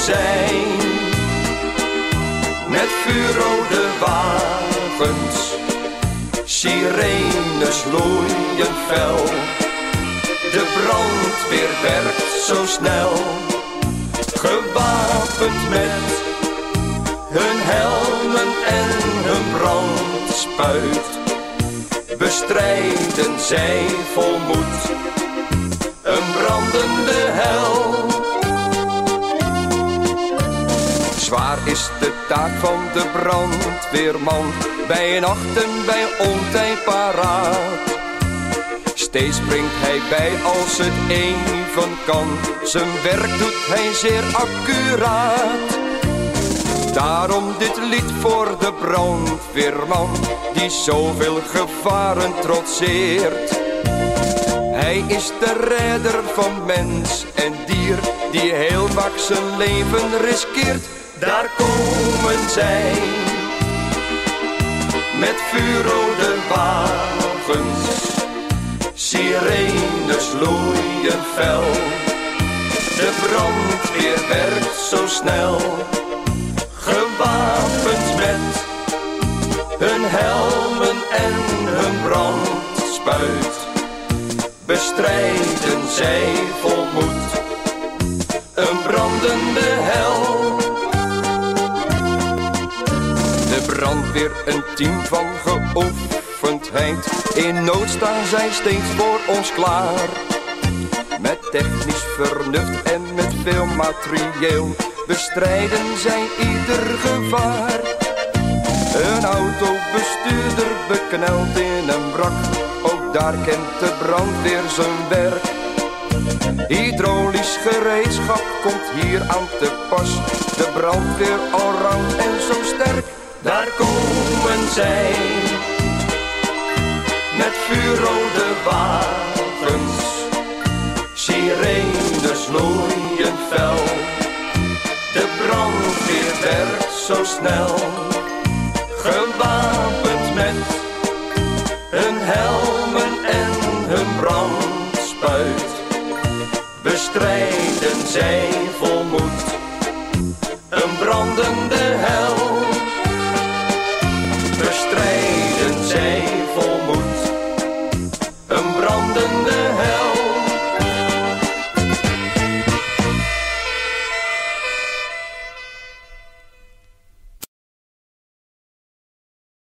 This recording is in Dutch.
zijn. Met vuurrode wagens, sirenes loeien fel. De brandweer werkt zo snel, gewapend met hun helmen en hun brandspuit. Bestrijden zij vol moed Zwaar is de taak van de brandweerman, bij nachten bij ontij paraat. Steeds springt hij bij als het even kan, zijn werk doet hij zeer accuraat. Daarom dit lied voor de brandweerman, die zoveel gevaren trotseert. Hij is de redder van mens en dier, die heel vaak zijn leven riskeert. Daar komen zij, met vuurrode wagens. Sirenes loeien fel, de brandweer werkt zo snel. Gewapend met hun helmen en hun brandspuit bestrijden zij vol moed een brandende hel. De brandweer, een team van geoefendheid. In nood staan zij steeds voor ons klaar. Met technisch vernuft en met veel materieel bestrijden zij ieder gevaar. Een autobestuurder bekneld in een wrak ook daar kent de brandweer zijn werk. Hydraulisch gereedschap komt hier aan te pas. De brandweer allround en zo sterk daar komen zij. Met vuurrode wagens, sirenes loeien fel. De brandweer werkt zo snel, gewapend met hun helmen en hun brandspuit. Bestrijden zij voor